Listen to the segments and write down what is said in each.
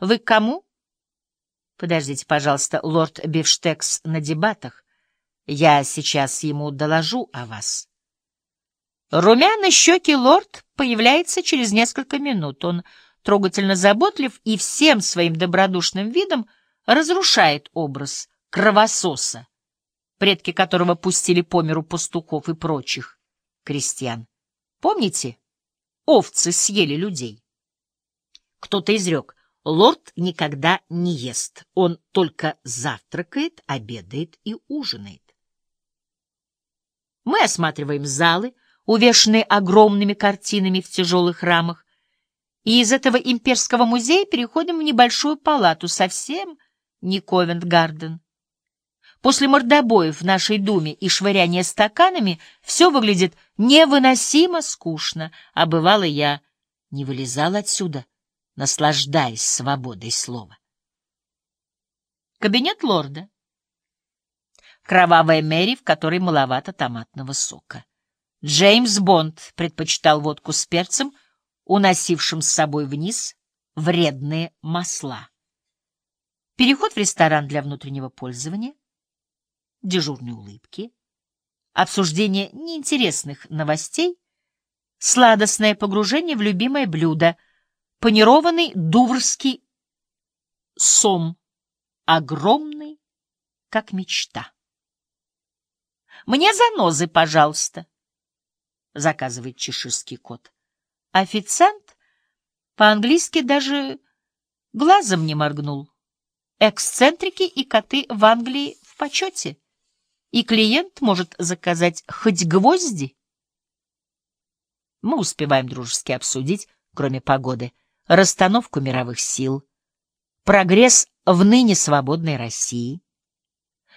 Вы к кому? Подождите, пожалуйста, лорд Бифштекс на дебатах. Я сейчас ему доложу о вас. Румяный щеки лорд появляется через несколько минут. Он трогательно заботлив и всем своим добродушным видом разрушает образ кровососа, предки которого пустили по миру пастухов и прочих крестьян. Помните, овцы съели людей? Кто-то изрек, лорд никогда не ест, он только завтракает, обедает и ужинает. Мы осматриваем залы, увешанные огромными картинами в тяжелых рамах, и из этого имперского музея переходим в небольшую палату, совсем не Ковент-Гарден. После мордобоев в нашей думе и швыряния стаканами все выглядит невыносимо скучно, а бывало я не вылезал отсюда, наслаждаясь свободой слова. Кабинет лорда. Кровавая Мэри, в которой маловато томатного сока. Джеймс Бонд предпочитал водку с перцем, уносившим с собой вниз вредные масла. Переход в ресторан для внутреннего пользования, дежурные улыбки, обсуждение неинтересных новостей, сладостное погружение в любимое блюдо, панированный дуврский сом, огромный, как мечта. «Мне занозы, пожалуйста», — заказывает чеширский кот. Официант по-английски даже глазом не моргнул. Эксцентрики и коты в Англии в почете, и клиент может заказать хоть гвозди. Мы успеваем дружески обсудить, кроме погоды, расстановку мировых сил, прогресс в ныне свободной России,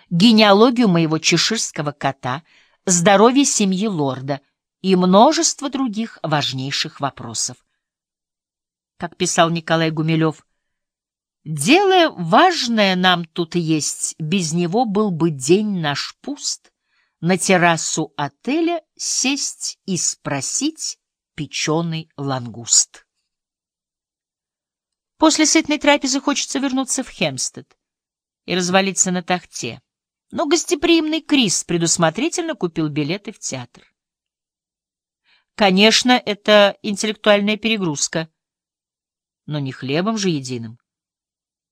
генеалогию моего чеширского кота, здоровье семьи лорда и множество других важнейших вопросов. Как писал Николай Гумилев, «Дело важное нам тут есть, без него был бы день наш пуст, на террасу отеля сесть и спросить печеный лангуст». После сытной трапезы хочется вернуться в Хемстед и развалиться на тахте. Но гостеприимный Крис предусмотрительно купил билеты в театр. Конечно, это интеллектуальная перегрузка, но не хлебом же единым.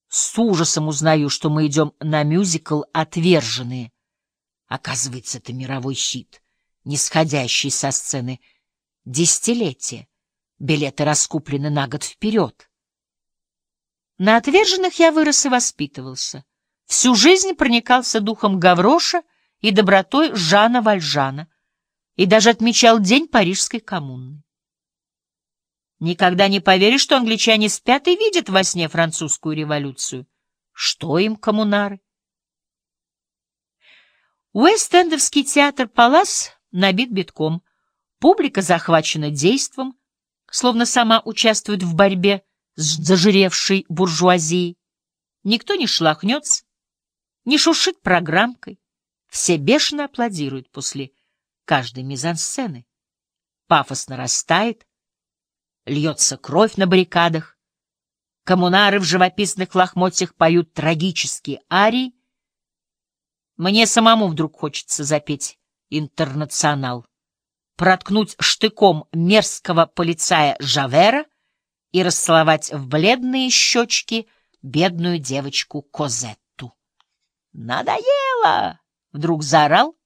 С ужасом узнаю, что мы идем на мюзикл «Отверженные». Оказывается, это мировой щит, нисходящий со сцены десятилетия. Билеты раскуплены на год вперед. На «Отверженных» я вырос и воспитывался. Всю жизнь проникался духом Гавроша и добротой Жана Вальжана — и даже отмечал День Парижской коммуны. Никогда не поверишь, что англичане спят и видят во сне французскую революцию. Что им коммунары? Уэст-Эндовский театр «Палас» набит битком. Публика захвачена действом, словно сама участвует в борьбе зажиревшей буржуазией. Никто не шлахнется, не шушит программкой. Все бешено аплодируют после каждой мизансцены. Пафос нарастает, льется кровь на баррикадах, коммунары в живописных лохмотьях поют трагические арии. Мне самому вдруг хочется запеть «Интернационал», проткнуть штыком мерзкого полицая Жавера и расцеловать в бледные щечки бедную девочку Козетту. «Надоело!» — вдруг заорал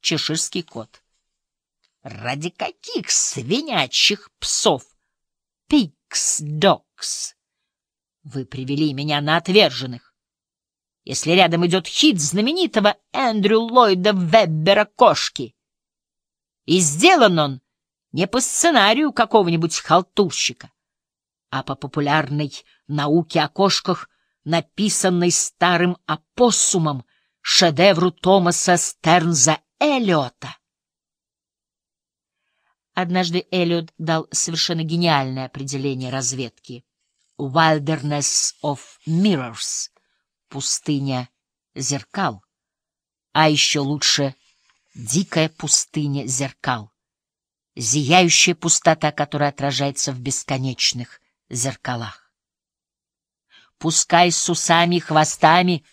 чеширский кот. Ради каких свинячьих псов? Пикс-докс. Вы привели меня на отверженных. Если рядом идет хит знаменитого Эндрю Ллойда Веббера «Кошки». И сделан он не по сценарию какого-нибудь халтурщика, а по популярной науке о кошках, написанной старым опоссумом, шедевру Томаса Стернза Эллиота. Однажды Эллиот дал совершенно гениальное определение разведки. «Wilderness of Mirrors» — пустыня зеркал. А еще лучше «дикая пустыня зеркал», зияющая пустота, которая отражается в бесконечных зеркалах. пускай с усами и хвостами